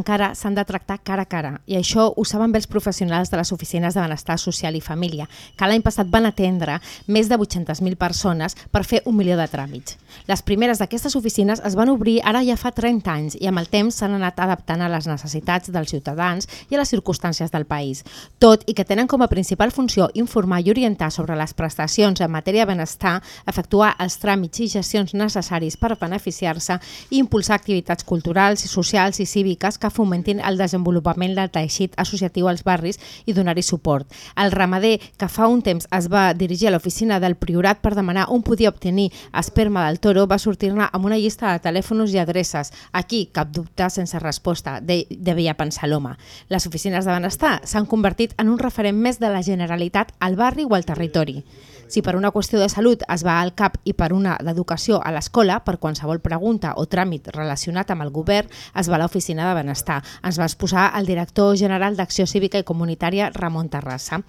Encara s'han de tractar cara a cara i això ho saben bé els professionals de les oficines de benestar social i família, que l'any passat van atendre més de 800.000 persones per fer un milió de tràmits. Les primeres d'aquestes oficines es van obrir ara ja fa 30 anys i amb el temps s'han anat adaptant a les necessitats dels ciutadans i a les circumstàncies del país, tot i que tenen com a principal funció informar i orientar sobre les prestacions en matèria de benestar, efectuar els tràmits i gestions necessaris per beneficiar-se i impulsar activitats culturals, socials i cíviques que fomentin el desenvolupament del teixit associatiu als barris i donar-hi suport. El ramader, que fa un temps es va dirigir a l'oficina del Priorat per demanar on podia obtenir esperma del toro, va sortir-ne amb una llista de telèfons i adreces. Aquí, cap dubte, sense resposta, de, devia pensar l'home. Les oficines de benestar s'han convertit en un referent més de la Generalitat al barri o al territori. Si per una qüestió de salut es va al CAP i per una d'educació a l'escola, per qualsevol pregunta o tràmit relacionat amb el govern, es va a l'oficina de benestar. Ens va exposar el director general d'Acció Cívica i Comunitària, Ramon Terrassa.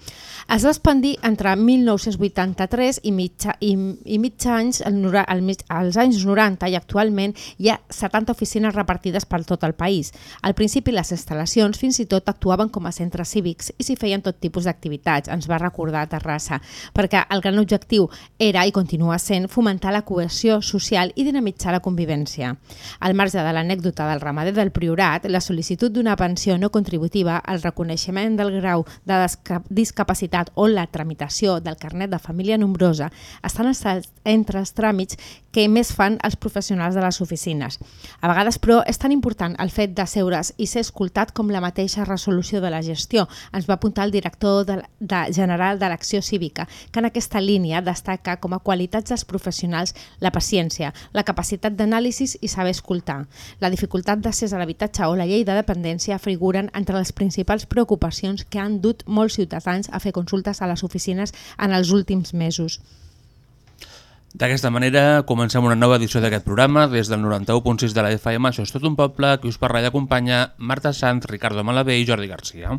Es va expandir entre 1983 i, mitja, i, i mig anys, el, el, als anys 90 i actualment hi ha 70 oficines repartides per tot el país. Al principi les instal·lacions fins i tot actuaven com a centres cívics i s'hi feien tot tipus d'activitats, ens va recordar Terrassa, perquè el gran objectiu era i continua sent fomentar la cohesió social i dinamitzar la convivència. Al marge de l'anècdota del ramader del Priorat, la sol·licitud d'una pensió no contributiva, el reconeixement del grau de discapacitat o la tramitació del carnet de família nombrosa estan entre els tràmits que més fan els professionals de les oficines. A vegades, però, és tan important el fet d'asseure's i ser escoltat com la mateixa resolució de la gestió. Ens va apuntar el director de, de general de l'Acció Cívica, que en aquesta línia destaca com a qualitats dels professionals la paciència, la capacitat d'anàlisi i saber escoltar. La dificultat d'accés a l'habitatge o la llei de dependència figuren entre les principals preocupacions que han dut molts ciutadans a fer consultes a les oficines en els últims mesos. D'aquesta manera, comencem una nova edició d'aquest programa des del 91.6 de la FM. Això és tot un poble, que us parla i acompanya Marta Sant, Ricardo Malavé i Jordi Garcia.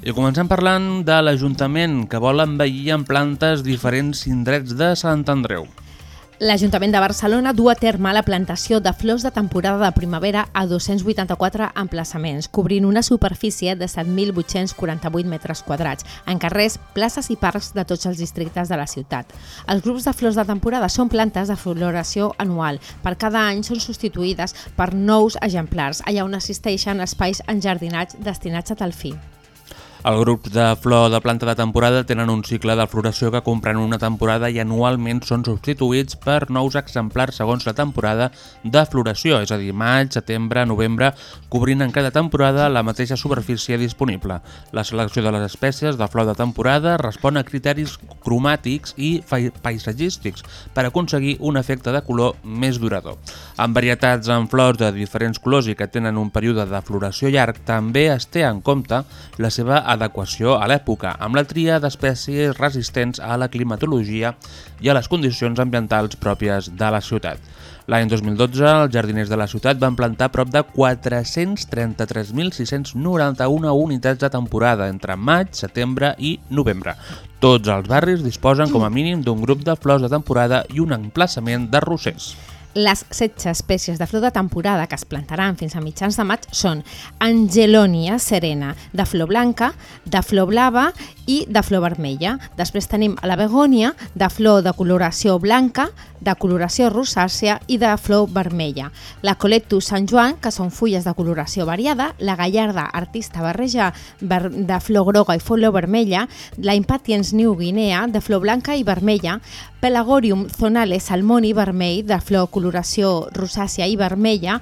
I comencem parlant de l'Ajuntament, que vol envellir en plantes diferents indrets de Sant Andreu. L'Ajuntament de Barcelona du a terme la plantació de flors de temporada de primavera a 284 emplaçaments, cobrint una superfície de 7.848 metres quadrats, en carrers, places i parcs de tots els districtes de la ciutat. Els grups de flors de temporada són plantes de floració anual. Per cada any són substituïdes per nous exemplars, allà on assisteixen espais enjardinats destinats a tal fi. Els grups de flor de planta de temporada tenen un cicle de floració que comprèn una temporada i anualment són substituïts per nous exemplars segons la temporada de floració, és a dir, maig, setembre, novembre, cobrint en cada temporada la mateixa superfície disponible. La selecció de les espècies de flor de temporada respon a criteris cromàtics i paisatgístics per aconseguir un efecte de color més durador. Amb varietats en flors de diferents colors i que tenen un període de floració llarg, també es té en compte la seva adequació a l'època, amb la tria d'espècies resistents a la climatologia i a les condicions ambientals pròpies de la ciutat. L'any 2012, els jardiners de la ciutat van plantar prop de 433.691 unitats de temporada entre maig, setembre i novembre. Tots els barris disposen com a mínim d'un grup de flors de temporada i un emplaçament de rossers. Les 16 espècies de flor de temporada que es plantaran fins a mitjans de maig són Angelonia serena, de flor blanca, de flor blava i de flor vermella. Després tenim la begònia, de flor de coloració blanca, de coloració rosàcia i de flor vermella. La Coletus Sant Joan, que són fulles de coloració variada, la Gallarda artista barreja de flor groga i flor vermella, la Impatiens New Guinea, de flor blanca i vermella, Pelagorium zonale salmoni vermell, de flor coloració rosàcia i vermella,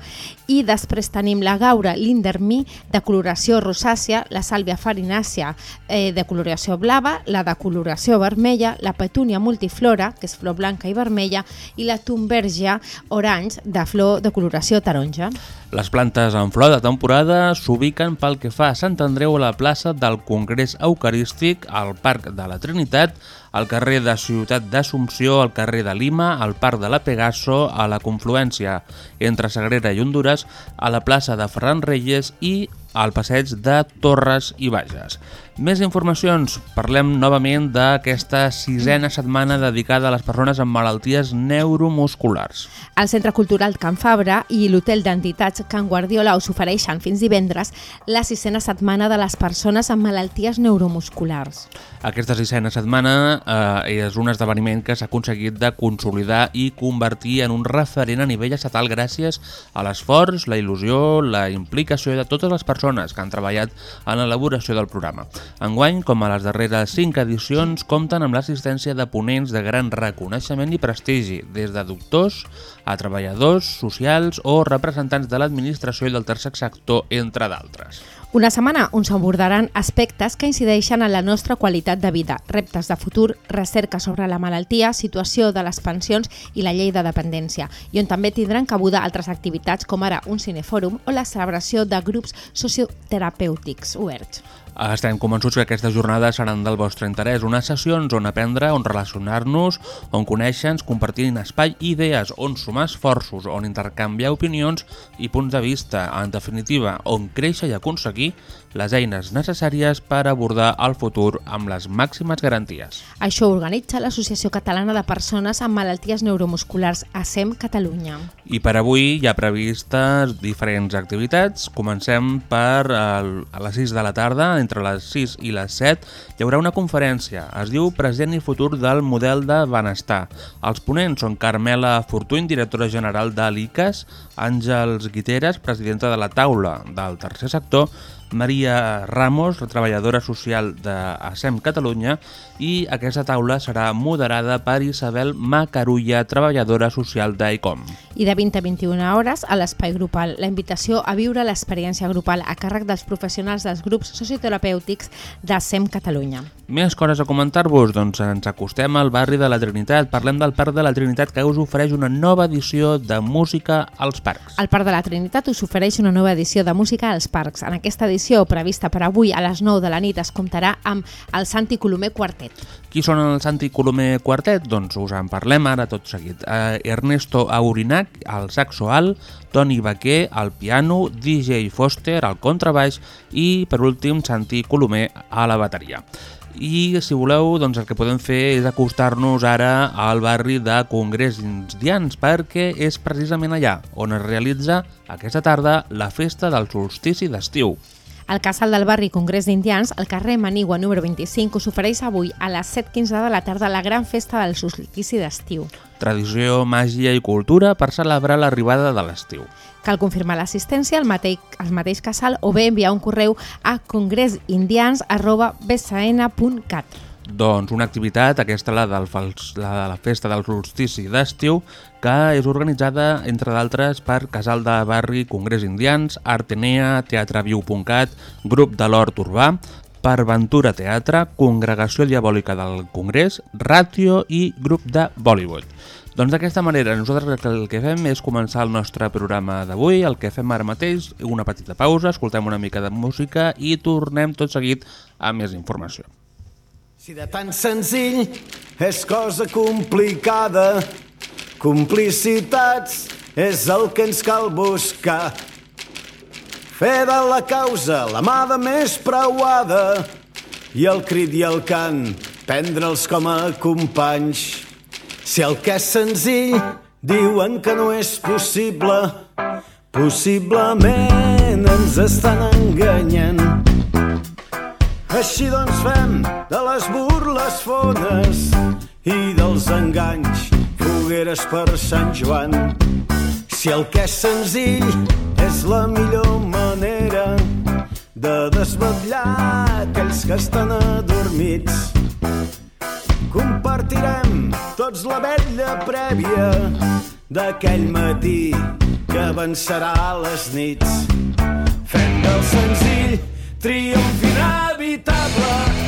i després tenim la Gaura Lindermi, de coloració rosàcia, la Sàlvia farinàcia, eh, de coloració blava, la de coloració vermella, la Petúnia multiflora, que és flor blanca i vermella, i la Tumbergia orange, de flor de coloració taronja. Les plantes en flor de temporada s'ubiquen pel que fa a Sant Andreu a la plaça del Congrés Eucarístic, al Parc de la Trinitat, al carrer de Ciutat d'Assumpció, al carrer de Lima, al Parc de la Pegaso, a la confluència entre Sagrera i Honduras, a la plaça de Ferran Reyes i al passeig de Torres i Bages. Més informacions. Parlem novament d'aquesta sisena setmana dedicada a les persones amb malalties neuromusculars. El Centre Cultural Can Fabra i l'Hotel d'Entitats Can Guardiola us ofereixen fins divendres la sisena setmana de les persones amb malalties neuromusculars. Aquesta sisena setmana eh, és un esdeveniment que s'ha aconseguit de consolidar i convertir en un referent a nivell estatal gràcies a l'esforç, la il·lusió, la implicació de totes les persones que han treballat en l'elaboració del programa. Enguany, com a les darreres cinc edicions, compten amb l'assistència de ponents de gran reconeixement i prestigi, des de doctors a treballadors socials o representants de l'administració i del tercer sector, entre d'altres. Una setmana on s'abordaran aspectes que incideixen en la nostra qualitat de vida, reptes de futur, recerca sobre la malaltia, situació de les pensions i la llei de dependència, i on també tindran cabuda altres activitats com ara un cinefòrum o la celebració de grups socioterapèutics oberts. Estem convençuts que aquestes jornades seran del vostre interès, unes sessions on aprendre, on relacionar-nos, on conèixer-nos, compartint espai i idees, on sumar esforços, on intercanviar opinions i punts de vista, en definitiva, on créixer i aconseguir les eines necessàries per abordar el futur amb les màximes garanties. Això organitza l'Associació Catalana de Persones amb Malalties Neuromusculars, ASEM Catalunya. I per avui hi ha previstes diferents activitats. Comencem per el, a les 6 de la tarda, entre les 6 i les 7, hi haurà una conferència. Es diu Present i futur del model de benestar. Els ponents són Carmela Fortuny, directora general de l'ICAS, Àngels Guiteres, presidenta de la taula del tercer sector, Maria Ramos, treballadora social de ASEM Catalunya, i aquesta taula serà moderada per Isabel Macarulla, treballadora social d'ICOM. I de 20 a 21 hores a l'espai grupal. La invitació a viure l'experiència grupal a càrrec dels professionals dels grups socioterapèutics d'ASEM Catalunya. Més coses a comentar-vos? Doncs ens acostem al barri de la Trinitat. Parlem del Parc de la Trinitat que us ofereix una nova edició de música als parcs. El Parc de la Trinitat us ofereix una nova edició de música als parcs. En aquesta edició, prevista per avui a les 9 de la nit, es comptarà amb el Santi Colomer Quartet. Qui són el Santi Colomer Quartet? Doncs us en parlem ara tot seguit. Eh, Ernesto Aurinac, al saxo alt, Toni Baquer, al piano, DJ Foster, al contrabaix i, per últim, Santi Colomer a la bateria. I, si voleu, doncs el que podem fer és acostar-nos ara al barri de Congrés Indians, perquè és precisament allà on es realitza aquesta tarda la festa del solstici d'estiu. El casal del barri Congrés d'Indians, al carrer Manigua número 25, us ofereix avui a les 7.15 de la tarda la gran festa del solstici d'estiu. Tradició, màgia i cultura per celebrar l'arribada de l'estiu. Cal confirmar l'assistència al mateix, al mateix casal o bé enviar un correu a congresindians.bsn.cat. Doncs una activitat, aquesta la, del la de la festa del solstici d'estiu, que és organitzada, entre d'altres, per Casal de Barri Congrés Indians, Artenea, Teatreviu.cat, Grup de l'Hort Urbà, per Ventura Teatre, Congregació Diabòlica del Congrés, Ràtio i Grup de Bollywood. Doncs d'aquesta manera, nosaltres el que fem és començar el nostre programa d'avui, el que fem ara mateix, una petita pausa, escoltem una mica de música i tornem tot seguit amb més informació. Si de tan senzill és cosa complicada, complicitats és el que ens cal buscar. Fer de la causa la mà de més preuada i el crit i el cant prendre'ls com a companys. Si el que és senzill Diuen que no és possible, possiblement ens estan enganyant. Així doncs fem de les burles fones i dels enganys fogueres per Sant Joan. Si el que és senzill és la millor manera de desvetllar aquells que estan adormits, compartirem tots la vella prèvia d'aquell matí que avançarà les nits. Fem del senzill triomf inevitable.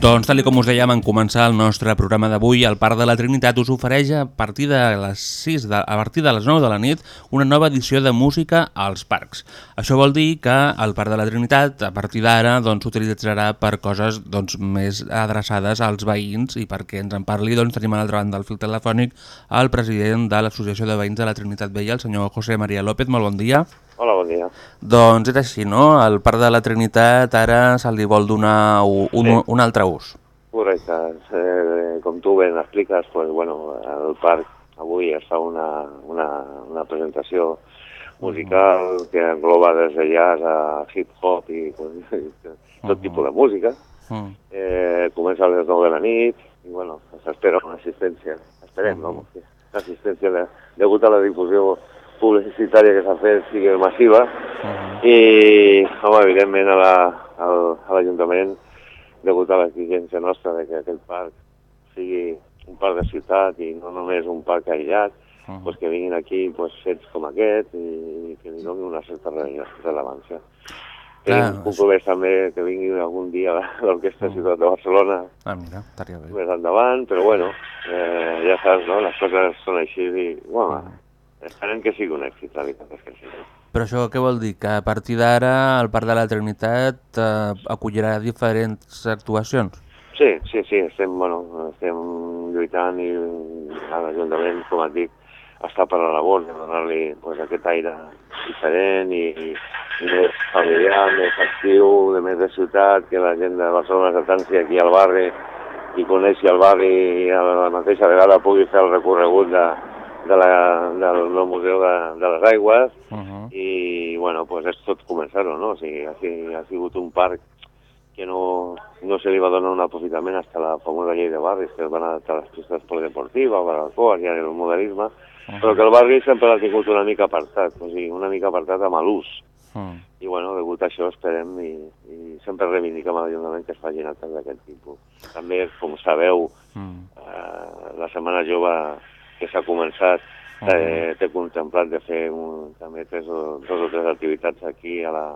Doncs, tal com us dèiem en començar el nostre programa d'avui, el Parc de la Trinitat us ofereix a partir de les 6 de, a partir de les 9 de la nit una nova edició de música als parcs. Això vol dir que el Parc de la Trinitat, a partir d'ara, doncs, s'utilitzarà per coses doncs, més adreçades als veïns i perquè ens en parli doncs, tenim a l'altra banda del fil telefònic el president de l'Associació de Veïns de la Trinitat Vella, el senyor José María López. Molt bon dia. Hola, bon dia. Doncs és així, no? El Parc de la Trinitat ara se li vol donar un, un, Sí. un altre ús. Correcte. Eh, com tu ben expliques, pues, bueno, el parc avui es fa una, una, una presentació musical que engloba des de jazz a hip-hop i, i tot tipus de música. Mm. Eh, comença a les 9 de la nit i bueno, s'espera una assistència, esperem, no? Que L'assistència de, degut a la difusió publicitària que s'ha fet sigui massiva i, home, evidentment a la- l'Ajuntament, degut a l'exigència nostra de que aquest parc sigui un parc de ciutat i no només un parc aïllat, Mhm. pues que vinguin aquí pues, fets com aquest i, que li donin una certa rellevància. Clar, Tenim compromès també que vingui algun dia l'Orquestra Ciutat de Barcelona Ah, mira, estaria bé. més endavant, però bueno, eh, ja saps, no? Les coses són així i, bueno, esperem que sigui un èxit, la veritat és que sí. Però això què vol dir? Que a partir d'ara el Parc de la Trinitat eh, acollirà diferents actuacions? Sí, sí, sí, estem, bueno, estem lluitant i a l'Ajuntament, com et dic, està per la labor de donar-li pues, aquest aire diferent i, i, i més familiar, més actiu, de més de ciutat, que la gent de Barcelona s'atansi aquí al barri i coneixi el barri i a la mateixa vegada pugui fer el recorregut de, de la, del, del Museu de, de les Aigües Uh -huh. i bueno, pues és tot començar-ho, no? O sigui, ha, ha sigut un parc que no, no se li va donar un aprofitament hasta la famosa llei de barris, que es van adaptar a les pistes polideportives, barbacoas i el modernisme, però que el barri sempre l'ha tingut una mica apartat, o sigui, una mica apartat amb l'ús. Mm. I bueno, degut a això esperem i, i sempre reivindiquem a l'Ajuntament que es facin actes d'aquest tipus. També, com sabeu, Mm. eh, la Setmana Jove que s'ha començat eh, té contemplat de fer un, també tres o, dos o tres activitats aquí a la,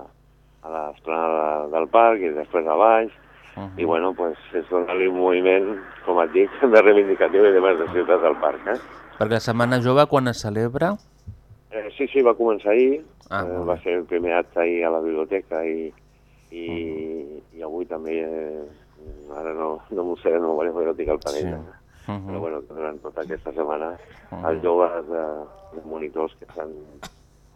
a l'esplanada del parc i després a baix Uh i bueno, pues, és donar-li un moviment, com et dic, de reivindicatiu i de més de ciutat del parc. Eh? Perquè la Setmana Jove quan es celebra? Eh, sí, sí, va començar ahir, Ah, eh, va ser el primer acte ahir a la biblioteca i, i, i avui també, eh, ara no, no m'ho sé de memòria perquè no tinc el panell, Sí. Sí. Uh però -huh. bueno, durant tota aquesta setmana Mhm. els joves de, de monitors que s'han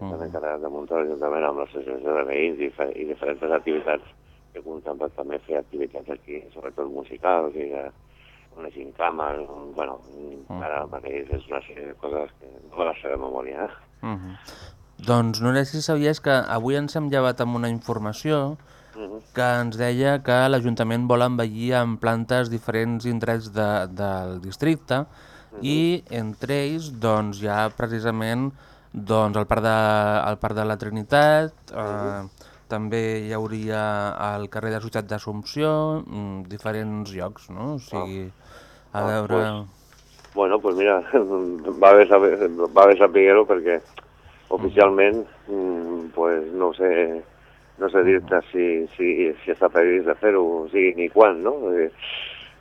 Mhm. s'han encarregat de muntar l'Ajuntament amb l'associació de veïns i, fe, i diferents activitats que contemplen també fer activitats aquí, sobretot musicals i de, una gincama, un, bueno, Mhm. ara mateix és una sèrie de coses que no les sé de memòria. Eh? Uh -huh. Doncs no sé si sabies que avui ens hem llevat amb una informació Que ens deia que l'Ajuntament vol envellir en plantes diferents indrets de, del districte i entre ells doncs, hi ha precisament doncs, el, parc de, el Parc de la Trinitat, eh, també hi hauria el carrer de Ciutat d'Assumpció, mm, diferents llocs, no? O sigui, a Ah, veure... Bueno, pues mira, va bé saber, va bé saber-ho perquè oficialment, mm, pues no sé, no sé dir-te si, si, si està previst de fer-ho, o sigui, ni quan, no? Eh,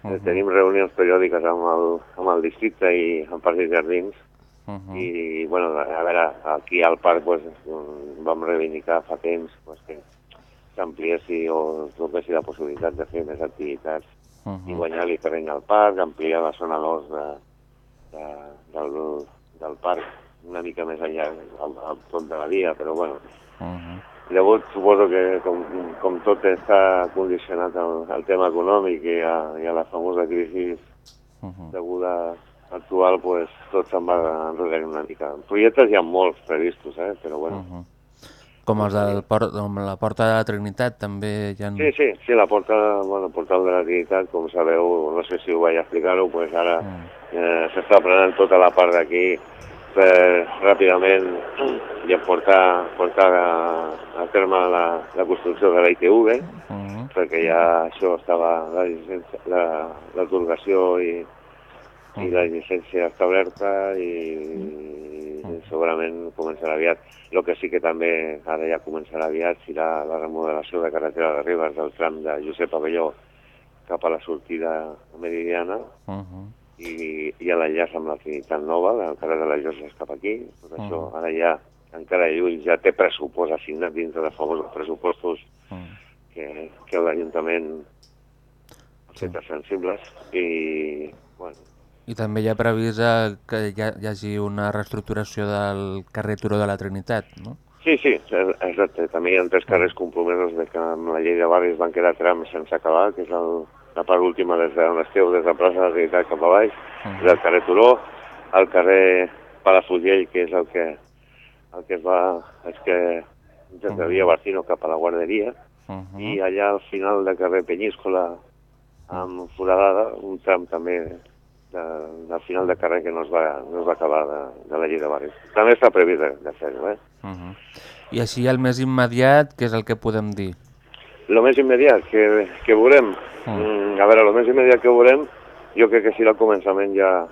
Mhm. Tenim reunions periòdiques amb el, amb el districte i amb Parcs i Jardins Uh -huh. i, bueno, a veure, aquí al parc pues, vam reivindicar fa temps pues, que s'ampliessi o trobessi la possibilitat de fer més activitats Uh i -huh. guanyar-li terreny al parc, ampliar la zona d'os de, de, del, del parc una mica més enllà al, al tot de la via, però bueno, Uh -huh. Llavors suposo que com, com tot està condicionat al, al tema econòmic i a, i a la famosa crisi Uh -huh. deguda actual, pues, tot se'n va enrere una mica. Projectes hi ha molts previstos, eh? però bueno. Uh -huh. Com els del port, com la Porta de la Trinitat també hi ha... Sí, sí, sí, la porta, bueno, portal de la Trinitat, com sabeu, no sé si ho vaig explicar-ho, pues ara Mm. eh, s'està prenent tota la part d'aquí per ràpidament ja portar, portar a, a terme la, la construcció de la ITV, Uh -huh. perquè ja això estava, la llicència- la- l'atorgació i, i la llicència establerta i, i segurament començarà aviat. El que sí que també ara ja començarà aviat serà la remodelació de carretera de Ribes del tram de Josep Avelló cap a la sortida meridiana Uh -huh. I, i a l'enllaç amb la Trinitat Nova, del carrer de les Lloses cap aquí. Tot això Mhm. ara ja, encara lluny, ja té pressupost assignat dintre dels famosos pressupostos -huh. que, que l'Ajuntament ha fet sensibles i, bueno, I també hi ha previst eh, que hi, ha, hi hagi una reestructuració del carrer Turó de la Trinitat, no? Sí, sí, exacte. També hi ha tres carrers compromesos de que amb la llei de barris van quedar trams sense acabar, que és el, la part última des d'on esteu, des de plaça de la Trinitat cap a baix, Mhm. és el carrer Turó, el carrer Palafrugell, que és el que, el que es va... és que des de Via Barcino cap a la guarderia, Uh -huh. i allà al final del carrer Penyíscola, amb foradada, un tram també de, del final de carrer que no es va, no es va acabar de, de la llei de barris. També està previst de, de fer-ho, eh? Uh -huh. I així el més immediat, què és el que podem dir? Lo més immediat que, que veurem, Mm. mm. a veure, lo més immediat que veurem, jo crec que serà el començament ja,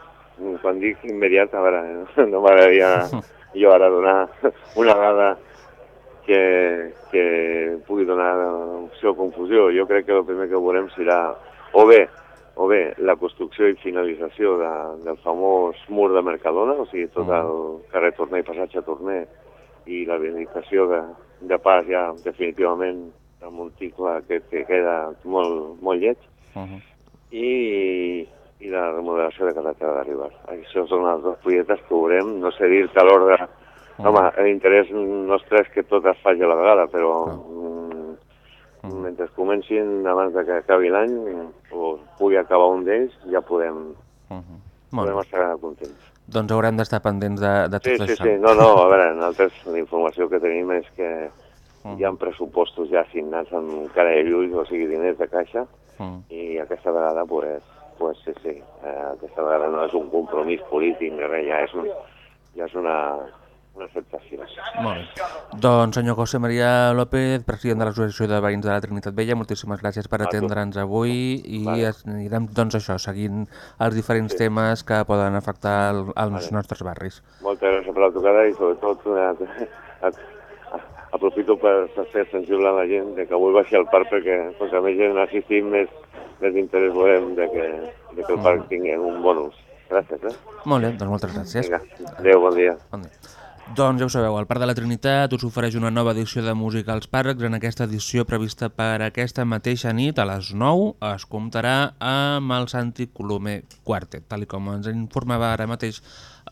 quan dic immediat, a veure, no m'agradaria jo ara donar una dada que, que pugui donar opció o confusió. Jo crec que el primer que veurem serà o bé o bé la construcció i finalització de, del famós mur de Mercadona, o sigui, tot el carrer Torner i passatge Torner, i la rehabilitació de, de pas ja definitivament del monticle que, que queda molt, molt lleig, Uh -huh. i, i la remodelació de carretera de Ribes. Això són els dos projectes que veurem, no sé dir-te l'ordre, home, l'interès nostre és que tot es faci a la vegada, però mm, mentre comencin abans de que acabi l'any o pugui acabar un d'ells, ja podem, Uh -huh. Molt podem estar contents. Doncs haurem d'estar pendents de, de tot Sí, sí, això. sí, no, no, a veure, nosaltres la informació que tenim és que hi ha pressupostos ja assignats amb cara de lluny, o sigui, diners de caixa, Mm. i aquesta vegada, pues, pues sí, sí, eh, aquesta vegada no és un compromís polític res, ja és, un, ja és una, una acceptació. Molt bé. Doncs, senyor José María López, president de l'Associació de Veïns de la Trinitat Vella, moltíssimes gràcies per atendre'ns avui i Vale. anirem, doncs, això, seguint els diferents temes que poden afectar el, els nostres barris. Moltes gràcies per la tocada i sobretot eh, a, a, aprofito per, fer sensible a la gent de que avui baixi al parc perquè contra més gent assistim més, més interès veurem de que, de que el parc tingui un bon ús. Gràcies, eh? Molt bé, doncs moltes gràcies. Vinga, adéu, bon dia. Bon dia. Doncs ja ho sabeu, el Parc de la Trinitat us ofereix una nova edició de Música als Parcs. En aquesta edició prevista per aquesta mateixa nit, a les 9, es comptarà amb el Santi Colomer Quartet, tal com ens informava ara mateix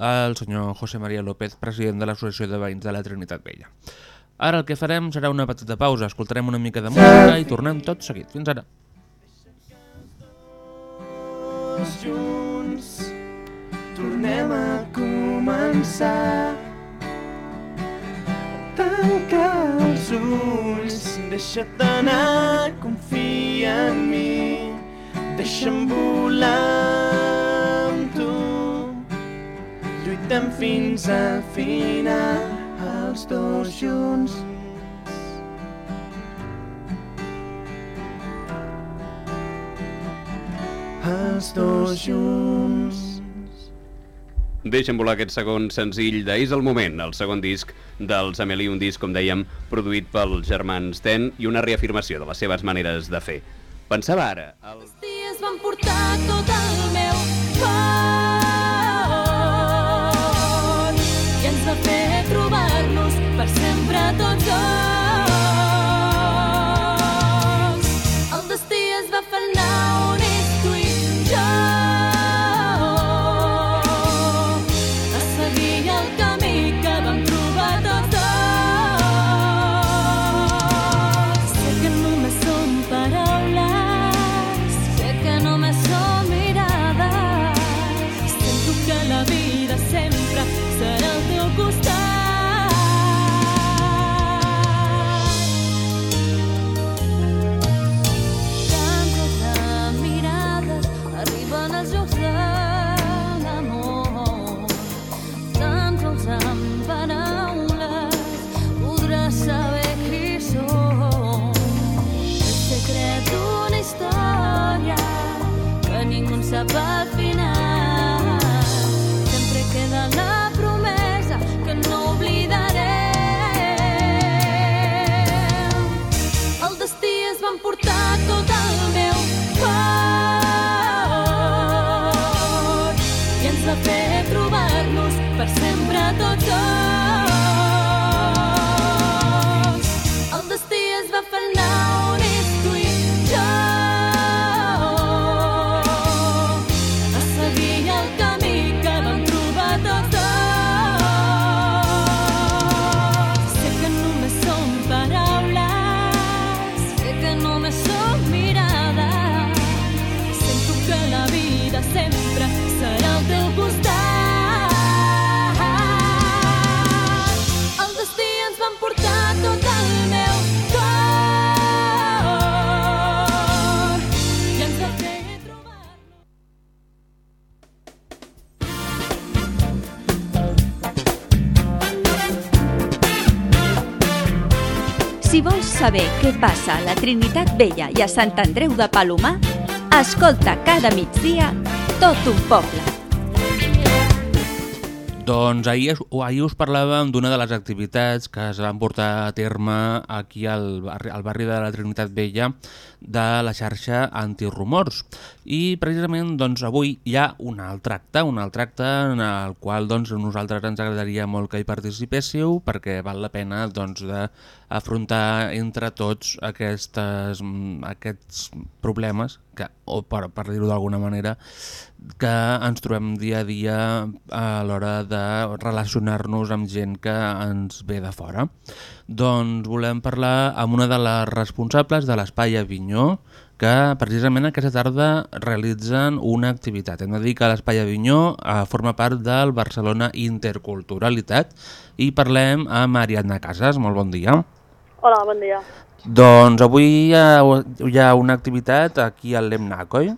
el senyor José María López, president de l'Associació de Veïns de la Trinitat Vella. Ara el que farem serà una petita pausa, escoltarem una mica de música i tornem tot seguit. Fins ara. junts tornem a començar tancar els ulls deixa't anar, confia en mi, deixa'm volar amb tu. Lluitem fins al final, els dos junts. Els dos junts. Deixa'm volar aquest segon senzill de És el moment, el segon disc dels Amelie, un disc, com dèiem, produït pels germans Ten i una reafirmació de les seves maneres de fer. Pensava ara, el... dies van portar tot el meu cor i ens va fer trobar-nos per sempre tots El destí ens va tot meu cor. Si vols saber què passa a la Trinitat Vella i a Sant Andreu de Palomar, escolta cada migdia tot un poble. Doncs ahir, ahir us parlàvem d'una de les activitats que es van portar a terme aquí al barri, al barri de la Trinitat Vella de la xarxa Antirumors. I precisament doncs, avui hi ha un altre acte, un altre acte en el qual doncs, nosaltres ens agradaria molt que hi participéssiu perquè val la pena doncs, d'afrontar entre tots aquestes, aquests problemes que, o per, per dir-ho d'alguna manera, que ens trobem dia a dia a l'hora de relacionar-nos amb gent que ens ve de fora. Doncs volem parlar amb una de les responsables de l'Espai Avinyó, que precisament aquesta tarda realitzen una activitat. Hem de dir que l'Espai Avinyó eh, forma part del Barcelona Interculturalitat i parlem amb Ariadna Casas. Molt bon dia. Hola, bon dia. Doncs avui hi ha, hi ha una activitat aquí al Lemnac, oi?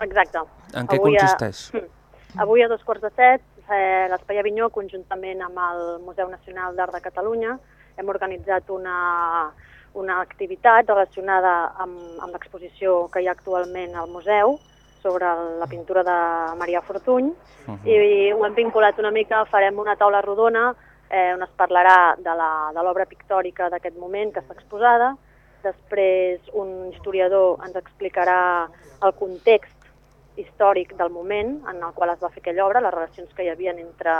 Exacte. En què Avui a- consisteix? Hm. Avui a dos quarts de set, eh, l'Espai Avinyó, conjuntament amb el Museu Nacional d'Art de Catalunya, hem organitzat una, una activitat relacionada amb, amb l'exposició que hi ha actualment al museu sobre la pintura de Maria Fortuny i ho hem vinculat una mica, farem una taula rodona eh, on es parlarà de l'obra pictòrica d'aquest moment que està exposada, després un historiador ens explicarà el context històric del moment en el qual es va fer aquella obra, les relacions que hi havia entre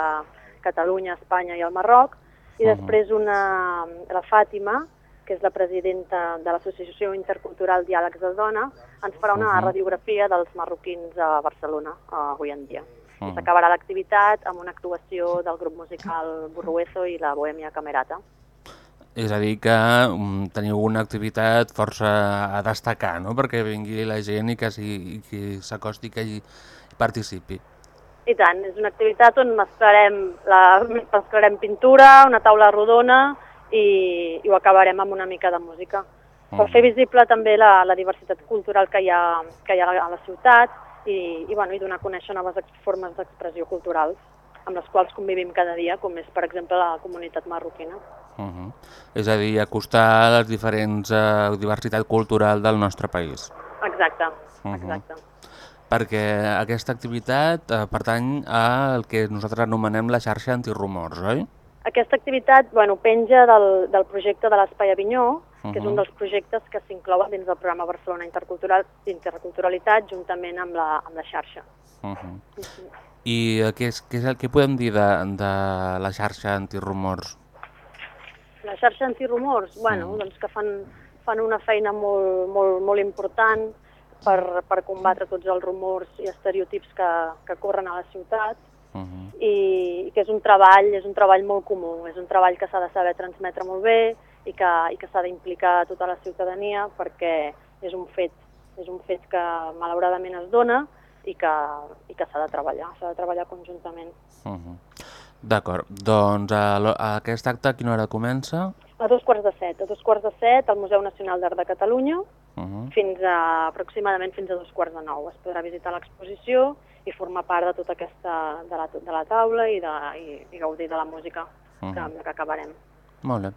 Catalunya, Espanya i el Marroc, i després una, la Fàtima, que és la presidenta de l'Associació Intercultural Diàlegs de Dona, ens farà una Mhm. radiografia dels marroquins a Barcelona uh, avui en dia. I Mhm. S'acabarà l'activitat amb una actuació del grup musical Burruezo i la Bohèmia Camerata. És a dir, que mm, teniu una activitat força a destacar, no?, perquè vingui la gent i que s'acosti que hi participi. I tant, és una activitat on mesclarem, la, mesclarem pintura, una taula rodona i, i ho acabarem amb una mica de música. Per Mhm. fer visible també la, la diversitat cultural que hi ha, que hi ha a la ciutat i, i, bueno, i donar a conèixer noves formes d'expressió culturals amb les quals convivim cada dia, com és, per exemple, la comunitat marroquina. Uh -huh. És a dir, acostar les diferents eh, diversitat cultural del nostre país. Exacte, Uh -huh. exacte. Perquè aquesta activitat eh, pertany al que nosaltres anomenem la xarxa antirumors, oi? Aquesta activitat bueno, penja del, del projecte de l'Espai Avinyó, que és Mhm. un dels projectes que s'inclouen dins del programa Barcelona Intercultural d'Interculturalitat juntament amb la, amb la xarxa. Uh -huh. I eh, què, és, què, és el que podem dir de, de la xarxa antirumors? La xarxa antirumors, bueno, Mm. doncs que fan, fan una feina molt, molt, molt important per, per combatre tots els rumors i estereotips que, que corren a la ciutat Uh -huh. i, i que és un treball, és un treball molt comú, és un treball que s'ha de saber transmetre molt bé i que, i que s'ha d'implicar a tota la ciutadania perquè és un fet, és un fet que malauradament es dona i que, i que s'ha de treballar, s'ha de treballar conjuntament. Uh -huh. D'acord, doncs a, a aquest acte a quina hora comença? A dos quarts de set, a dos quarts de set al Museu Nacional d'Art de Catalunya Uh -huh. fins a aproximadament fins a dos quarts de nou. Es podrà visitar l'exposició i formar part de tota aquesta, de la, de la taula i, de, i, i gaudir de la música que, Mhm. amb la que acabarem. Molt bé.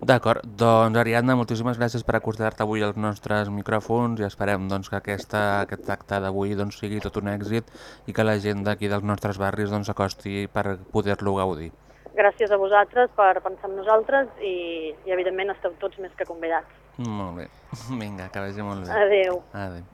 D'acord, doncs Ariadna, moltíssimes gràcies per acostar-te avui als nostres micròfons i esperem doncs, que aquesta, aquest acte d'avui doncs, sigui tot un èxit i que la gent d'aquí dels nostres barris doncs, s'acosti per poder-lo gaudir. Gràcies a vosaltres per pensar en nosaltres i, i evidentment esteu tots més que convidats. Molt bé. Vinga, que vagi molt bé. Adéu. Adéu.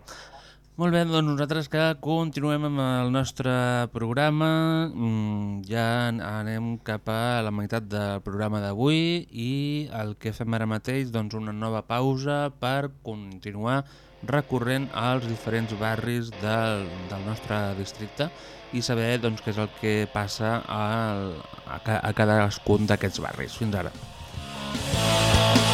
Molt bé, doncs nosaltres que continuem amb el nostre programa, mm, ja anem cap a la meitat del programa d'avui i el que fem ara mateix, doncs una nova pausa per continuar recorrent als diferents barris del, del nostre districte i saber doncs, què és el que passa a, ca- a cadascun d'aquests barris. Fins ara. Yesterday,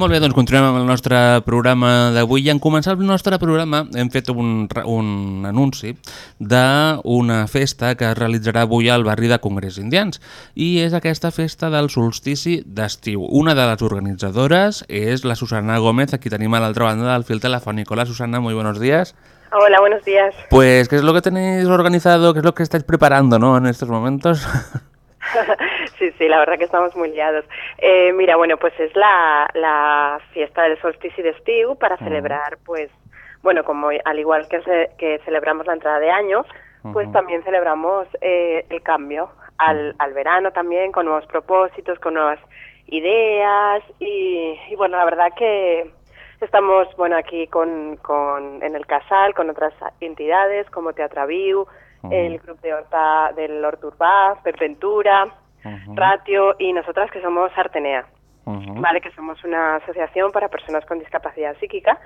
Molt bé, doncs continuem amb el nostre programa d'avui i en començar el nostre programa hem fet un, un anunci d'una festa que es realitzarà avui al barri de Congrés Indians i és aquesta festa del solstici d'estiu. Una de les organitzadores és la Susana Gómez, aquí tenim a l'altra banda del fil telefònic. Hola Susana, muy buenos días. Hola, buenos días. Pues, ¿qué es lo que tenéis organizado? ¿Qué es lo que estáis preparando ¿no? en estos momentos? sí, sí, la verdad que estamos muy liados. Eh, mira, bueno, pues es la, la fiesta del solstici de estiu para celebrar, pues, bueno, como al igual que, ce- que celebramos la entrada de año, pues también celebramos eh, el cambio al, al verano también, con nuevos propósitos, con nuevas ideas y, y bueno, la verdad que estamos, bueno, aquí con, con, en el Casal, con otras entidades como Teatra Viu, el grupo de Horta, del Hort Urbà, Pep Ventura, Ratio y nosotras que somos Artenea. Vale, que somos una asociación para personas con discapacidad psíquica,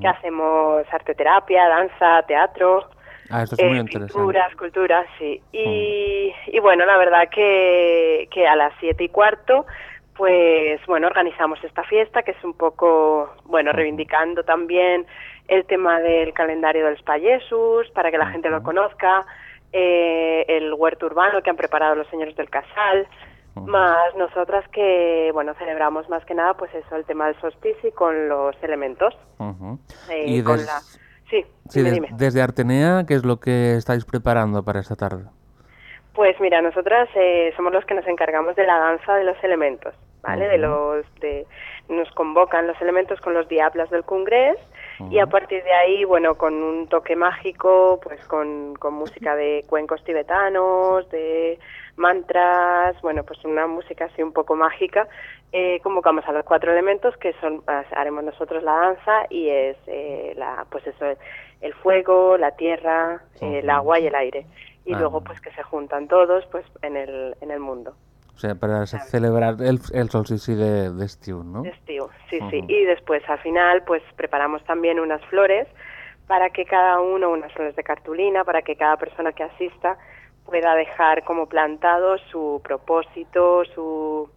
que hacemos arteterapia, danza, teatro, Ah, esto es eh, muy interesante. pintura, escultura, sí. Y, y bueno, la verdad que, que a las siete y cuarto, pues bueno, organizamos esta fiesta que es un poco, bueno, reivindicando también el tema del calendario de los payesus, para que la gente lo conozca, eh, el huerto urbano que han preparado los señores del Casal, más nosotras que, bueno, celebramos más que nada, pues eso, el tema del solsticio con los elementos. Eh, Y con des- la... Sí, Sí, dime, des- dime. desde Artenea, ¿qué es lo que estáis preparando para esta tarde? Pues mira, nosotras eh, somos los que nos encargamos de la danza de los elementos, ¿vale? De los de nos convocan los elementos con los diablas del Congrés y a partir de ahí, bueno, con un toque mágico, pues con, con música de cuencos tibetanos, de mantras, bueno, pues una música así un poco mágica, eh, convocamos a los cuatro elementos que son ah, haremos nosotros la danza y es eh, la pues eso el fuego, la tierra, el agua y el aire y Ah. luego pues que se juntan todos pues en el en el mundo. O sea, para ce- celebrar el, el solsticio de, de estiu, ¿no? de estío, sí, sí. Y después al final pues preparamos también unas flores para que cada uno, unas flores de cartulina, para que cada persona que asista pueda dejar como plantado su propósito, su,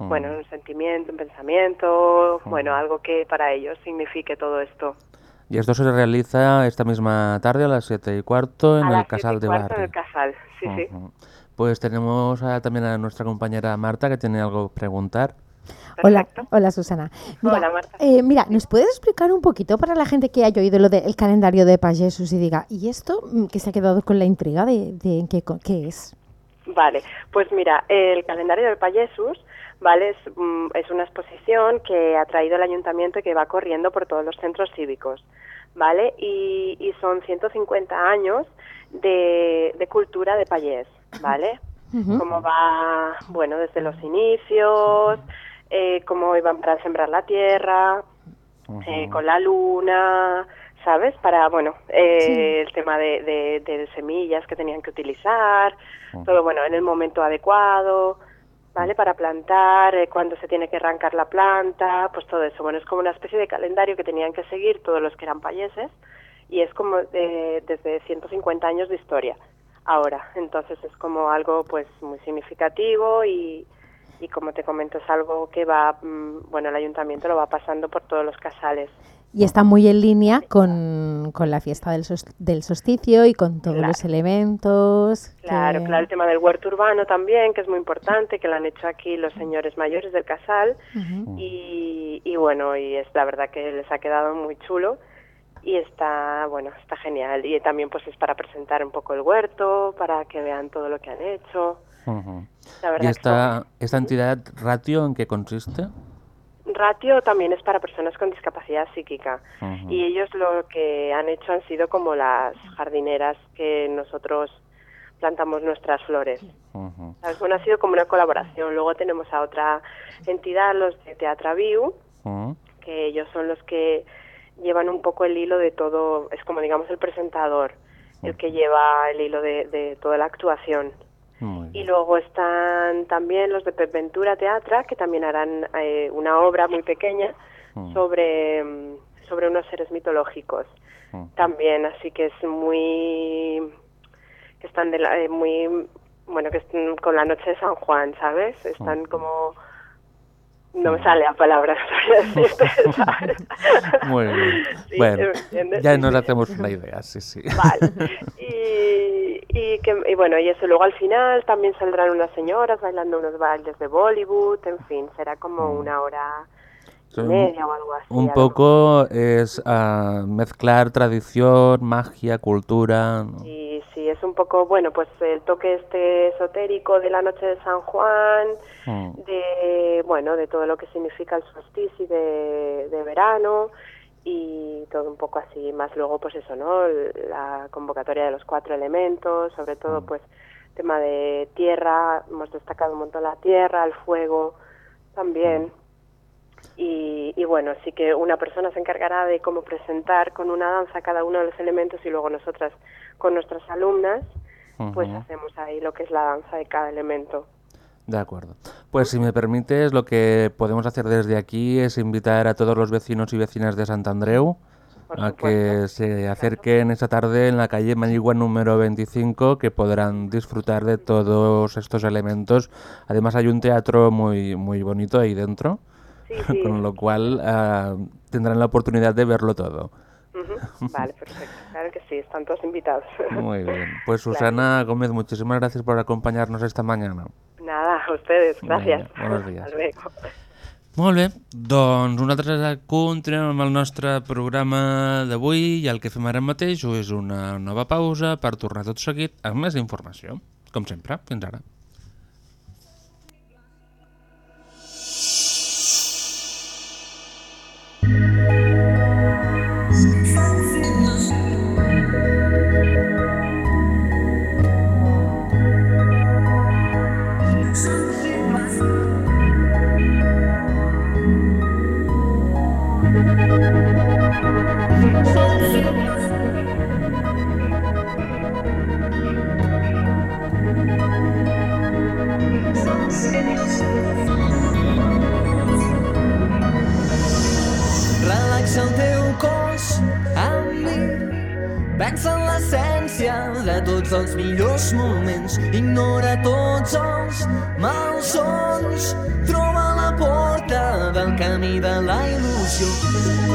bueno, un sentimiento, un pensamiento, bueno, algo que para ellos signifique todo esto. Y esto se realiza esta misma tarde a las 7 y cuarto en A el las siete Casal y de cuarto Barrio. en el casal, sí, sí. Pues tenemos a- también a nuestra compañera Marta que tiene algo que preguntar. Hola, hola Susana. Mira, Hola, Marta. eh, mira, ¿nos puedes explicar un poquito para la gente que haya oído lo del calendario de Payesus y diga, ¿y esto mm, que se ha quedado con la intriga de, de en qué, co- qué es? Vale, pues mira, el calendario del Payesus, ¿vale? Es, mm, es una exposición que ha traído el ayuntamiento y que va corriendo por todos los centros cívicos, ¿vale? Y, y son 150 años de, de cultura de payés, ¿vale? Cómo va, bueno, desde los inicios, eh, cómo iban para sembrar la tierra, eh, con la luna, ¿sabes? Para, bueno, eh, Sí. el tema de, de- de semillas que tenían que utilizar, todo, bueno, en el momento adecuado, ¿vale? Para plantar, eh, cuándo se tiene que arrancar la planta, pues todo eso. Bueno, es como una especie de calendario que tenían que seguir todos los que eran payeses y es como de- desde 150 años de historia ahora. Entonces es como algo pues muy significativo y, y como te comento es algo que va, mm, bueno, el ayuntamiento lo va pasando por todos los casales. Y está muy en línea con, con la fiesta del, sos- del solsticio y con todos los elementos. Claro, que- claro, el tema del huerto urbano también, que es muy importante, que lo han hecho aquí los señores mayores del casal y, y bueno, y es la verdad que les ha quedado muy chulo y está, bueno, está genial. Y también pues es para presentar un poco el huerto, para que vean todo lo que han hecho. La ¿Y que esta, esta entidad ratio en qué consiste? Ratio también es para personas con discapacidad psíquica y ellos lo que han hecho han sido como las jardineras que nosotros plantamos nuestras flores. Bueno, ha sido como una colaboración. Luego tenemos a otra entidad, los de Teatra Viu, que ellos son los que llevan un poco el hilo de todo, es como digamos el presentador, el que lleva el hilo de, de toda la actuación. Y luego están también los de Pep Ventura Teatra, que también harán eh, una obra muy pequeña sobre, mm, sobre unos seres mitológicos. También, así que es muy... que están de la- eh, muy... bueno, que están con la noche de San Juan, ¿sabes? Están como... No me sale la palabra. Muy bien. Sí, bueno, ya nos hacemos una idea, sí, sí. y, y, que, y bueno, y eso, luego al final también saldrán unas señoras bailando unos bailes de Bollywood, en fin, será como una hora y media o algo así. Un poco es ah, mezclar tradición, magia, cultura. sí, es un poco, bueno, pues el toque este esotérico de la noche de San Juan, Mm. de, bueno, de todo lo que significa el solsticio de, de verano y todo un poco así, más luego pues eso, ¿no? La convocatoria de los cuatro elementos, sobre todo pues tema de tierra, hemos destacado un montón la tierra, el fuego también. Y, y bueno, sí que una persona se encargará de cómo presentar con una danza cada uno de los elementos y luego nosotras con nuestras alumnas pues hacemos ahí lo que es la danza de cada elemento. De acuerdo. Pues si me permites, lo que podemos hacer desde aquí es invitar a todos los vecinos y vecinas de Sant Andreu a que se acerquen esta tarde en la calle Manigua número 25, que podrán disfrutar de todos estos elementos. Además hay un teatro muy, muy bonito ahí dentro, sí. con lo cual ah, tendrán la oportunidad de verlo todo. Ujú, Vale, perfecto. Claro que sí, están todos invitados. Muy bien. Pues Claro. Susana Gómez, muchísimas gracias por acompañarnos esta mañana. Nada, a ustedes, gracias. Vinga, buenos dies. Hasta luego. Molt bé, doncs nosaltres continuem amb el nostre programa d'avui i el que fem ara mateix és una nova pausa per tornar tot seguit amb més informació. Com sempre, fins ara. de tots els millors moments. Ignora tots els malsons. Troba la porta del camí de la il·lusió.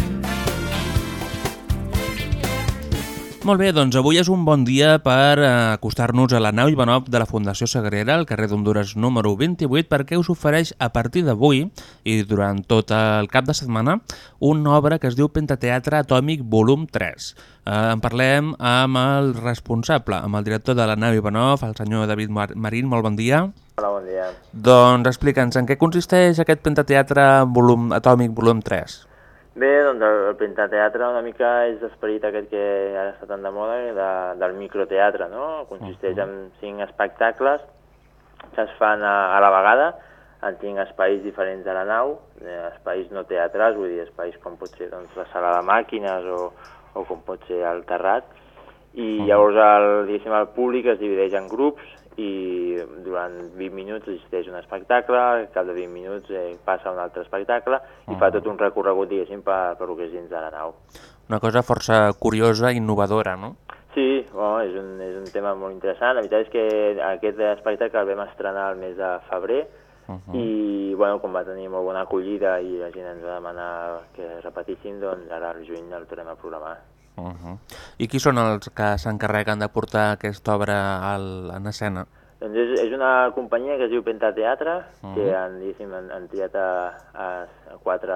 Molt bé, doncs avui és un bon dia per eh, acostar-nos a la nau Ivanov de la Fundació Sagrera, al carrer d'Honduras número 28, perquè us ofereix a partir d'avui i durant tot el cap de setmana una obra que es diu Pentateatre Atòmic volum 3. Eh, en parlem amb el responsable, amb el director de la nau Ivanov, el senyor David Mar Marín. Molt bon dia. Hola, bon dia. Doncs explica'ns, en què consisteix aquest Pentateatre volum, Atòmic volum 3? Bé, doncs el, el pentateatre una mica és l'esperit aquest que ara està tan de moda, de, del microteatre, no? Consisteix en cinc espectacles que es fan a, a la vegada en cinc espais diferents de la nau, eh, espais no teatrals, vull dir, espais com pot ser doncs, la sala de màquines o, o com pot ser el terrat, i llavors el, el públic es divideix en grups i durant 20 minuts existeix un espectacle, de 20 minuts eh, passa un altre espectacle i fa tot un recorregut, diguéssim, per, per lo que és dins de la nau. Una cosa força curiosa i innovadora, no? Sí, bueno, és, un, és un tema molt interessant. La veritat és que aquest espectacle el vam estrenar el mes de febrer Uh -huh. i bueno, com va tenir molt bona acollida i la gent ens va demanar que repetíssim, doncs ara al juny el tornem a programar. Uh -huh. I qui són els que s'encarreguen de portar aquesta obra al, en escena? Doncs és, és una companyia que es diu Pentateatre, uh. -huh. que han, diguéssim, han, han triat a, a, a quatre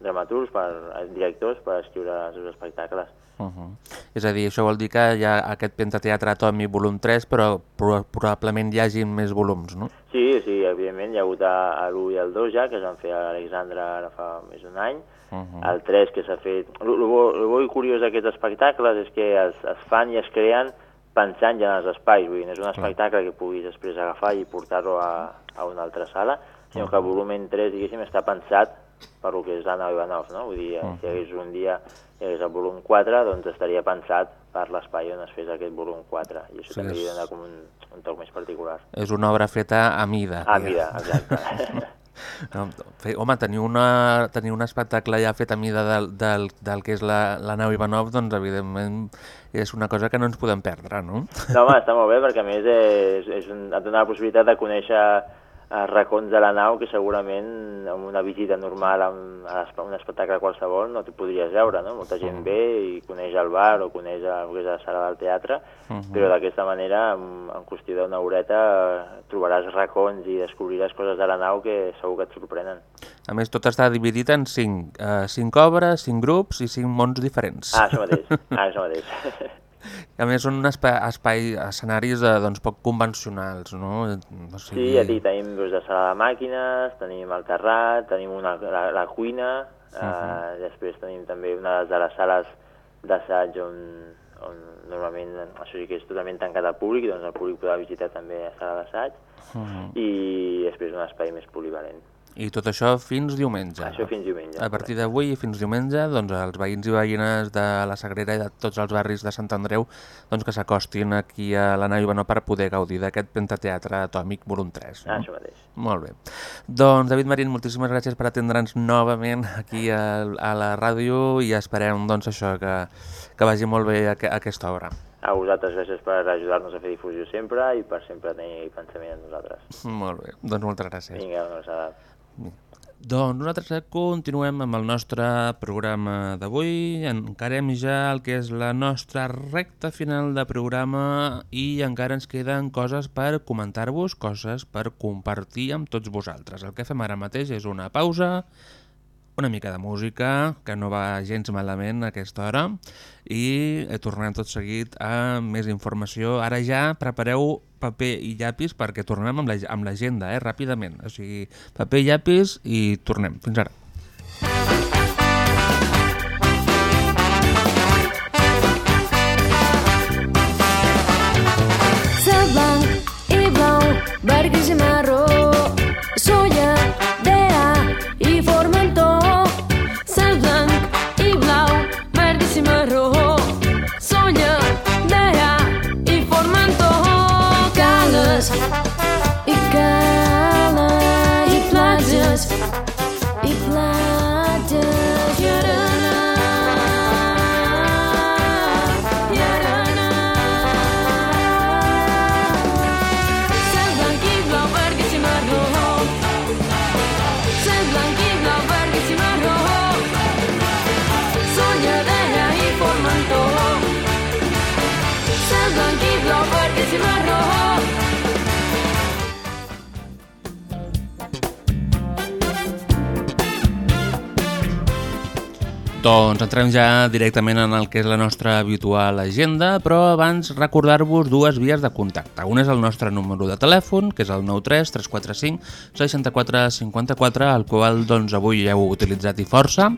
dramaturgs, per, a directors, per escriure els seus espectacles. Uh -huh. És a dir, això vol dir que hi ha aquest pentateatre atòmic volum 3, però pro probablement hi hagi més volums, no? Sí, sí, evidentment, hi ha hagut a, a l'1 i el 2 ja, que es van fer a l'Alexandra ara fa més d'un any, Uh -huh. el 3 que s'ha fet... El bo, i curiós d'aquests espectacles és que es, es fan i es creen pensant ja en els espais, vull dir, és un espectacle que puguis després agafar i portar-lo a, a una altra sala, sinó que el volumen 3, diguéssim, està pensat per lo que és l'Anna Ivanov, no? Vull dir, Mhm. si hi hagués un dia hi hagués el volum 4, doncs estaria pensat per l'espai on es fes aquest volum 4, i això Sí, també és- dona com un, un toc més particular. És una obra feta a mida. A diguem. mida, exacte. No, fe- home, tenir, una, tenir un espectacle ja fet a mida del, del, del que és la, la nau Ivanov, doncs evidentment és una cosa que no ens podem perdre, no? No, home, està molt bé perquè a més és, és un, et dona la possibilitat de conèixer racons de la nau que segurament amb una visita normal a un, espectacle qualsevol no t'hi podries veure, no? Molta gent ve i coneix el bar o coneix el que és la sala del teatre, Mhm. però d'aquesta manera, en, en qüestió d'una horeta, trobaràs racons i descobriràs coses de la nau que segur que et sorprenen. A més, tot està dividit en cinc, eh, cinc obres, cinc grups i cinc mons diferents. Ah, això mateix, ah, això mateix. A més, són espai, espai escenaris eh, doncs, poc convencionals, no? O Sí, ja dic, tenim doncs, la sala de màquines, tenim el terrat, tenim una, la, la cuina, uh Mhm. després tenim també una de les sales d'assaig on, on normalment això sí que és totalment tancat al públic, doncs el públic podrà visitar també la sala d'assaig, Mhm. i després un espai més polivalent. I tot això fins diumenge. Això fins diumenge, A partir d'avui i fins diumenge, doncs, els veïns i veïnes de la Sagrera i de tots els barris de Sant Andreu doncs, que s'acostin aquí a la nau Ivanov per poder gaudir d'aquest pentateatre atòmic volum 3. Ah, això mateix. Molt bé. Doncs, David Marín, moltíssimes gràcies per atendre'ns novament aquí a, a la ràdio i esperem doncs, això que, que vagi molt bé aqu aquesta obra. A vosaltres gràcies per ajudar-nos a fer difusió sempre i per sempre tenir pensament en nosaltres. Molt bé, doncs moltes gràcies. Vinga, una abraçada. Doncs nosaltres continuem amb el nostre programa d'avui, encarem ja el que és la nostra recta final de programa i encara ens queden coses per comentar-vos, coses per compartir amb tots vosaltres. El que fem ara mateix és una pausa, una mica de música, que no va gens malament a aquesta hora, i tornem tot seguit a més informació. Ara ja prepareu paper i llapis perquè tornem amb l'agenda, eh, ràpidament. O sigui, paper i llapis i tornem. Fins ara. Doncs entrem ja directament en el que és la nostra habitual agenda, però abans recordar-vos dues vies de contacte. Un és el nostre número de telèfon, que és el 93 345 64 54, el qual doncs, avui ja heu utilitzat i força,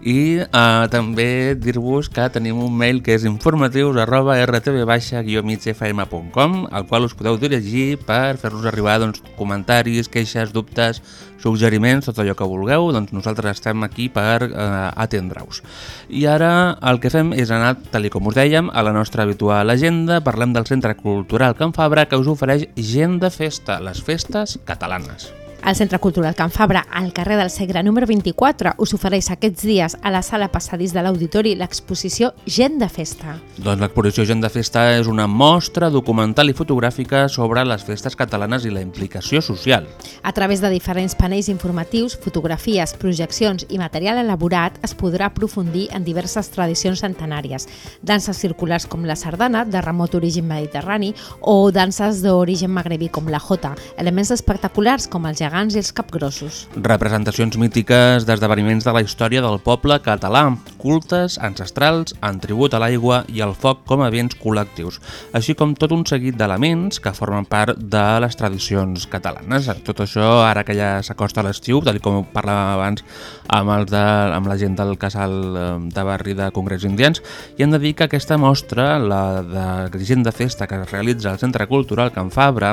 i eh, també dir-vos que tenim un mail que és informatius arroba rtb-migfm.com, al qual us podeu dirigir per fer-nos arribar doncs, comentaris, queixes, dubtes, suggeriments, tot allò que vulgueu, doncs nosaltres estem aquí per eh, atendre-us. I ara el que fem és anar, tal com us dèiem, a la nostra habitual agenda, parlem del Centre Cultural Can Fabra, que us ofereix gent de festa, les festes catalanes. El Centre Cultural Can Fabra, al carrer del Segre número 24, us ofereix aquests dies a la sala passadís de l'Auditori l'exposició Gent de Festa. Doncs l'exposició Gent de Festa és una mostra documental i fotogràfica sobre les festes catalanes i la implicació social. A través de diferents panells informatius, fotografies, projeccions i material elaborat es podrà aprofundir en diverses tradicions centenàries, danses circulars com la sardana, de remot origen mediterrani, o danses d'origen magrebí com la jota, elements espectaculars com els gegants i els capgrossos. Representacions mítiques d'esdeveniments de la història del poble català, cultes, ancestrals, en tribut a l'aigua i al foc com a béns col·lectius, així com tot un seguit d'elements que formen part de les tradicions catalanes. Tot això, ara que ja s'acosta l'estiu, tal com parlàvem abans amb, els de, amb la gent del casal eh, de barri de Congrés Indians, i hem de dir que aquesta mostra, la de gent de festa que es realitza al Centre Cultural Can Fabra,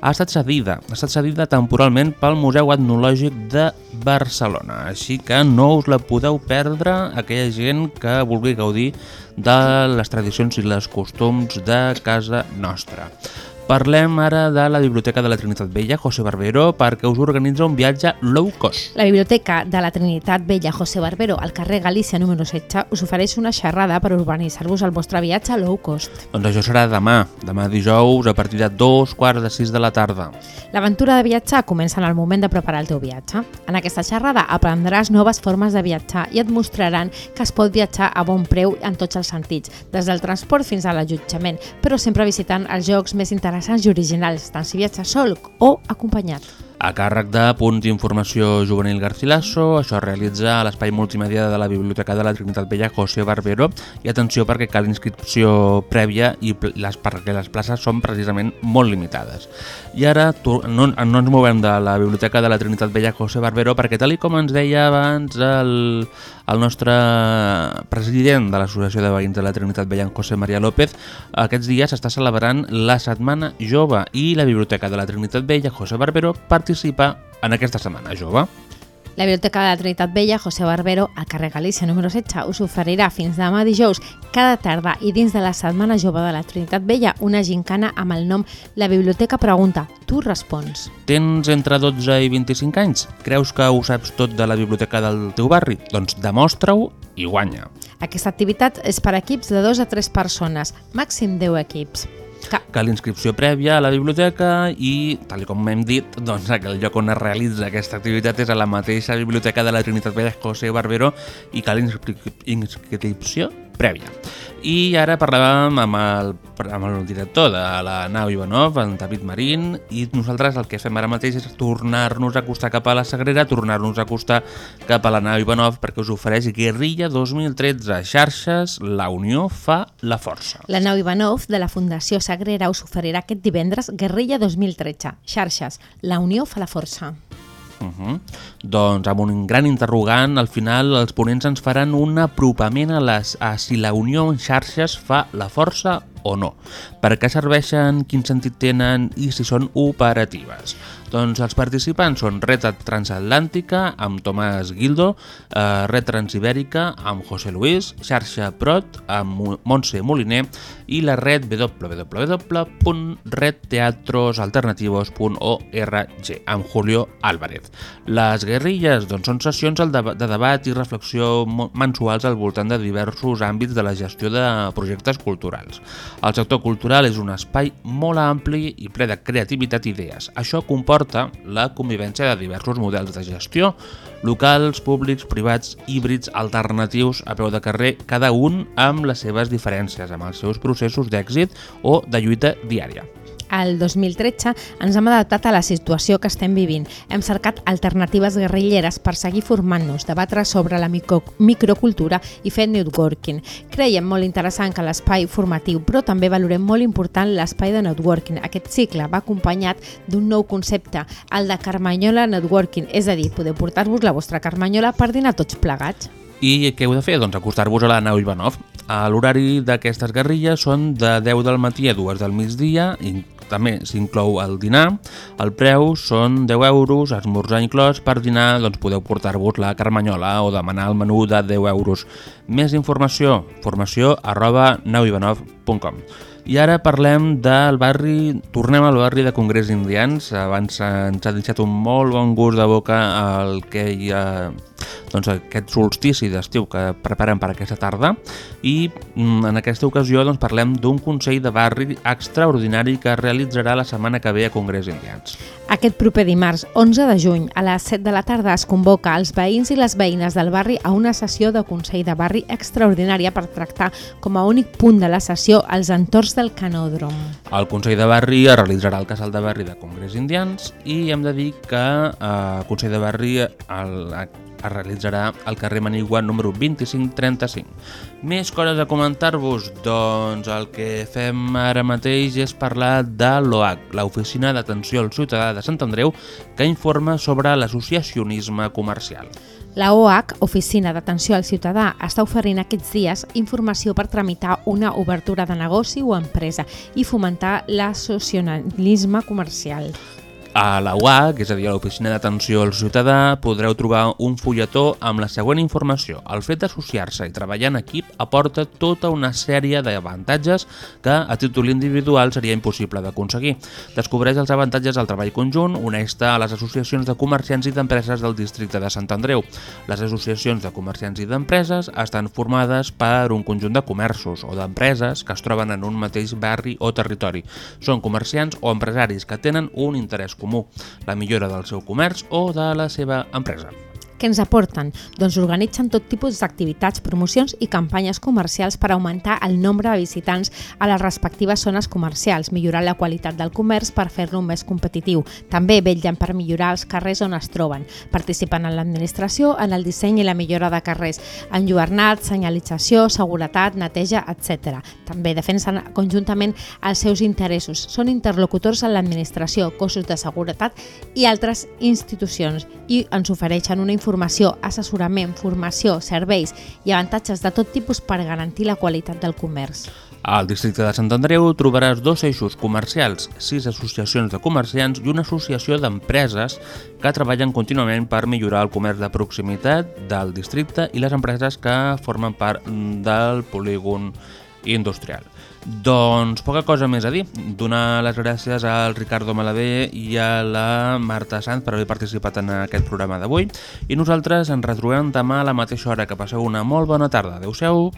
ha estat cedida, ha estat cedida temporalment pel Museu Etnològic de Barcelona, així que no us la podeu perdre aquella gent que vulgui gaudir de les tradicions i les costums de casa nostra. Parlem ara de la Biblioteca de la Trinitat Vella, José Barbero, perquè us organitza un viatge low cost. La Biblioteca de la Trinitat Vella José Barbero al carrer Galícia número 16 us ofereix una xerrada per urbanitzar-vos el vostre viatge low cost. Doncs això serà demà, demà dijous a partir de dos quarts de sis de la tarda. L'aventura de viatjar comença en el moment de preparar el teu viatge. En aquesta xerrada aprendràs noves formes de viatjar i et mostraran que es pot viatjar a bon preu en tots els sentits, des del transport fins a l'allotjament, però sempre visitant els llocs més interessants i originals, tant si viatges sol o acompanyat. A càrrec de Punt d'Informació Juvenil Garcilaso, això es realitza a l'espai multimèdia de la Biblioteca de la Trinitat Vella José Barbero i atenció perquè cal inscripció prèvia i les, perquè les places són precisament molt limitades. I ara no, no ens movem de la Biblioteca de la Trinitat Vella José Barbero perquè tal i com ens deia abans el, el nostre president de l'Associació de Veïns de la Trinitat Vella, José María López, aquests dies s'està celebrant la Setmana Jove i la Biblioteca de la Trinitat Vella José Barbero participa en aquesta Setmana Jove. La Biblioteca de la Trinitat Vella, José Barbero, al carrer Galícia número 16, us oferirà fins demà dijous, cada tarda i dins de la Setmana Jove de la Trinitat Vella, una gincana amb el nom La Biblioteca Pregunta, tu respons. Tens entre 12 i 25 anys? Creus que ho saps tot de la biblioteca del teu barri? Doncs demostra-ho i guanya. Aquesta activitat és per equips de 2 a 3 persones, màxim 10 equips. Ca Cal inscripció prèvia a la biblioteca i, tal com hem dit, doncs el lloc on es realitza aquesta activitat és a la mateixa biblioteca de la Trinitat Vella José Barbero i cal inscri inscripció prèvia. I ara parlàvem amb el, amb el director de la nau Ivanov, en David Marín, i nosaltres el que fem ara mateix és tornar-nos a acostar cap a la Sagrera, tornar-nos a acostar cap a la nau Ivanov perquè us ofereix Guerrilla 2013, xarxes, la unió fa la força. La nau Ivanov de la Fundació Sagrera us oferirà aquest divendres Guerrilla 2013. Xarxes. La unió fa la força. Uh -huh. Doncs amb un gran interrogant, al final els ponents ens faran un apropament a, les, a si la unió en xarxes fa la força o no. Per què serveixen, quin sentit tenen i si són operatives. Doncs els participants són Red Transatlàntica amb Tomàs Gildo, eh, Red Transibèrica amb José Luis, Xarxa Prot amb Montse Moliner i la red www.redteatrosalternativos.org amb Julio Álvarez. Les guerrilles doncs, són sessions de debat i reflexió mensuals al voltant de diversos àmbits de la gestió de projectes culturals. El sector cultural és un espai molt ampli i ple de creativitat i idees. Això comporta la convivència de diversos models de gestió, locals, públics, privats, híbrids, alternatius, a peu de carrer, cada un amb les seves diferències, amb els seus processos d'èxit o de lluita diària. Al 2013 ens hem adaptat a la situació que estem vivint. Hem cercat alternatives guerrilleres per seguir formant-nos, debatre sobre la micro, microcultura i fer networking. Creiem molt interessant que l'espai formatiu, però també valorem molt important l'espai de networking. Aquest cicle va acompanyat d'un nou concepte, el de Carmanyola Networking, és a dir, podeu portar-vos la vostra Carmanyola per dinar tots plegats. I què heu de fer? Doncs acostar-vos a la nau Ivanov. L'horari d'aquestes guerrilles són de 10 del matí a 2 del migdia, també s'inclou el dinar. El preu són 10 euros, esmorzar inclòs. Per dinar doncs, podeu portar-vos la carmanyola o demanar el menú de 10 euros. Més informació, formació arroba nauivanov.com. I ara parlem del barri, tornem al barri de Congrés Indians, abans ens ha deixat un molt bon gust de boca el que hi ha doncs, aquest solstici d'estiu que preparen per aquesta tarda i mm, en aquesta ocasió doncs, parlem d'un Consell de Barri extraordinari que es realitzarà la setmana que ve a Congrés Indians. Aquest proper dimarts, 11 de juny, a les 7 de la tarda es convoca als veïns i les veïnes del barri a una sessió de Consell de Barri extraordinària per tractar com a únic punt de la sessió els entorns del canòdrom. El Consell de Barri es realitzarà al Casal de Barri de Congrés Indians i hem de dir que el Consell de Barri el, es realitzarà al carrer Manigua número 2535. Més coses a comentar-vos? Doncs el que fem ara mateix és parlar de l'OAC, l'Oficina d'Atenció al Ciutadà de Sant Andreu, que informa sobre l'associacionisme comercial. La OAC, Oficina d'Atenció al Ciutadà, està oferint aquests dies informació per tramitar una obertura de negoci o empresa i fomentar l'associacionisme comercial. A la UAC, és a dir, a l'Oficina d'Atenció al Ciutadà, podreu trobar un fulletó amb la següent informació. El fet d'associar-se i treballar en equip aporta tota una sèrie d'avantatges que a títol individual seria impossible d'aconseguir. Descobreix els avantatges del treball conjunt, uneix-te a les associacions de comerciants i d'empreses del districte de Sant Andreu. Les associacions de comerciants i d'empreses estan formades per un conjunt de comerços o d'empreses que es troben en un mateix barri o territori. Són comerciants o empresaris que tenen un interès comú, la millora del seu comerç o de la seva empresa. Què ens aporten? Doncs organitzen tot tipus d'activitats, promocions i campanyes comercials per augmentar el nombre de visitants a les respectives zones comercials, millorar la qualitat del comerç per fer-lo més competitiu. També vetllen per millorar els carrers on es troben. Participen en l'administració, en el disseny i la millora de carrers, enlluernat, senyalització, seguretat, neteja, etc. També defensen conjuntament els seus interessos. Són interlocutors en l'administració, cossos de seguretat i altres institucions i ens ofereixen una informació, assessorament, formació, serveis i avantatges de tot tipus per garantir la qualitat del comerç. Al districte de Sant Andreu trobaràs dos eixos comercials, sis associacions de comerciants i una associació d'empreses que treballen contínuament per millorar el comerç de proximitat del districte i les empreses que formen part del polígon industrial. Doncs poca cosa més a dir. Donar les gràcies al Ricardo Malavé i a la Marta Sanz per haver participat en aquest programa d'avui i nosaltres ens retrobem demà a la mateixa hora. Que passeu una molt bona tarda. Adéu-siau.